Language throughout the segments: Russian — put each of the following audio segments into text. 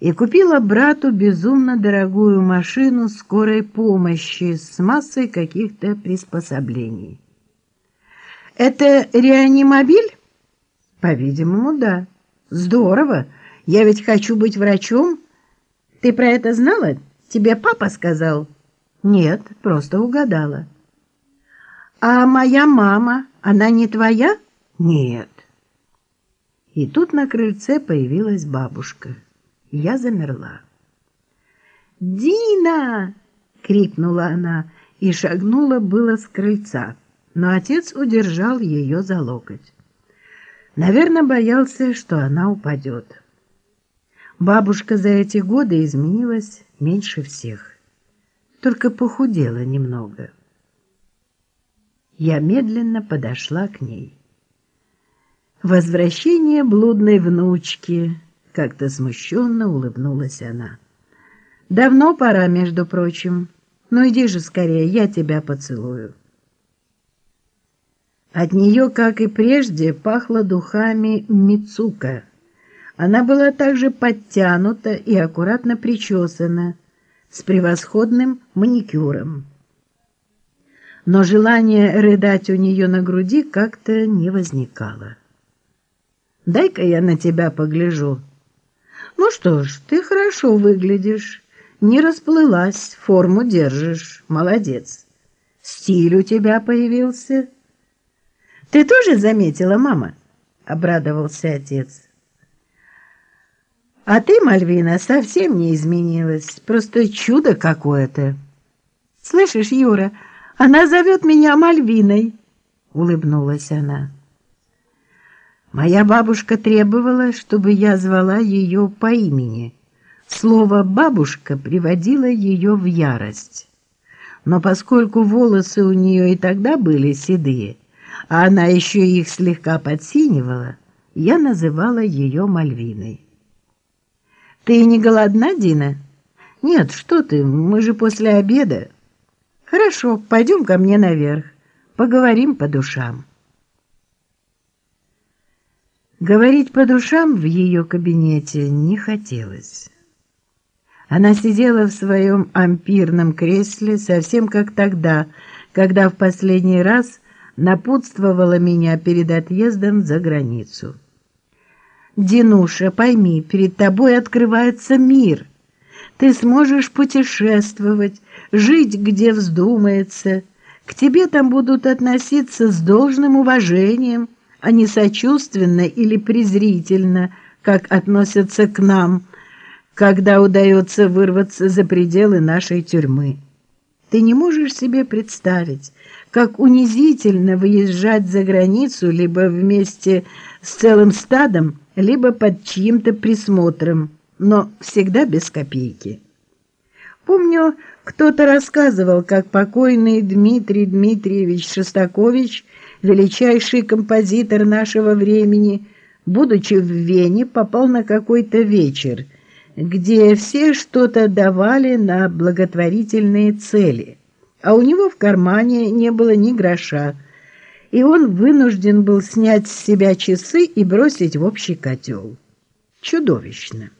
и купила брату безумно дорогую машину скорой помощи с массой каких-то приспособлений. «Это реанимобиль?» «По-видимому, да. Здорово. Я ведь хочу быть врачом. Ты про это знала? Тебе папа сказал?» «Нет, просто угадала». «А моя мама, она не твоя?» «Нет». И тут на крыльце появилась бабушка. Я замерла. «Дина!» — крикнула она и шагнула было с крыльца, но отец удержал ее за локоть. Наверное, боялся, что она упадет. Бабушка за эти годы изменилась меньше всех, только похудела немного. Я медленно подошла к ней. Возвращение блудной внучки, как-то смущенно улыбнулась она. Давно пора, между прочим. Ну иди же скорее, я тебя поцелую. От нее, как и прежде, пахло духами Мицука. Она была также подтянута и аккуратно причесана, с превосходным маникюром. Но желание рыдать у нее на груди как-то не возникало. «Дай-ка я на тебя погляжу», ну что ж, ты хорошо выглядишь, не расплылась, форму держишь, молодец. Стиль у тебя появился. Ты тоже заметила, мама? Обрадовался отец. А ты, Мальвина, совсем не изменилась, просто чудо какое-то. Слышишь, Юра, она зовет меня Мальвиной, улыбнулась она. Моя бабушка требовала, чтобы я звала ее по имени. Слово «бабушка» приводило ее в ярость. Но поскольку волосы у нее и тогда были седые, а она еще их слегка подсинивала, я называла ее Мальвиной. «Ты не голодна, Дина?» «Нет, что ты, мы же после обеда». «Хорошо, пойдем ко мне наверх, поговорим по душам». Говорить по душам в ее кабинете не хотелось. Она сидела в своем ампирном кресле, совсем как тогда, когда в последний раз напутствовала меня перед отъездом за границу. «Динуша, пойми, перед тобой открывается мир. Ты сможешь путешествовать, жить, где вздумается. К тебе там будут относиться с должным уважением» а не сочувственно или презрительно, как относятся к нам, когда удается вырваться за пределы нашей тюрьмы. Ты не можешь себе представить, как унизительно выезжать за границу либо вместе с целым стадом, либо под чьим-то присмотром, но всегда без копейки. Помню, кто-то рассказывал, как покойный Дмитрий Дмитриевич Шостакович – величайший композитор нашего времени, будучи в Вене, попал на какой-то вечер, где все что-то давали на благотворительные цели, а у него в кармане не было ни гроша, и он вынужден был снять с себя часы и бросить в общий котел. Чудовищно.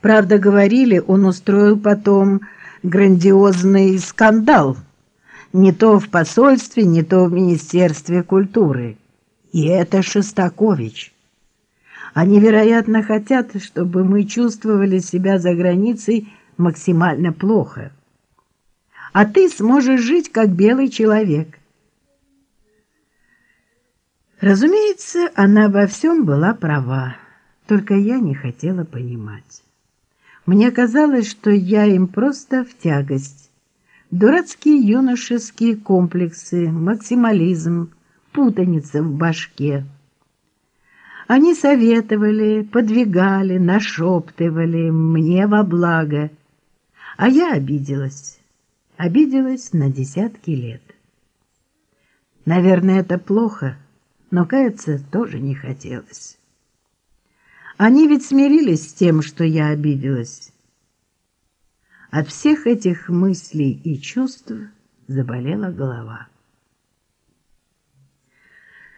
Правда, говорили, он устроил потом грандиозный скандал – не то в посольстве, не то в Министерстве культуры. И это Шостакович. Они, вероятно, хотят, чтобы мы чувствовали себя за границей максимально плохо. А ты сможешь жить как белый человек. Разумеется, она во всем была права, только я не хотела понимать. Мне казалось, что я им просто в тягость, Дурацкие юношеские комплексы, максимализм, путаница в башке. Они советовали, подвигали, нашептывали мне во благо, а я обиделась, обиделась на десятки лет. Наверное, это плохо, но каяться тоже не хотелось. Они ведь смирились с тем, что я обиделась, от всех этих мыслей и чувств заболела голова.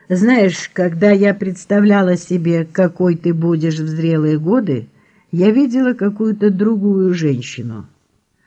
Знаешь, когда я представляла себе, какой ты будешь в зрелые годы, я видела какую-то другую женщину.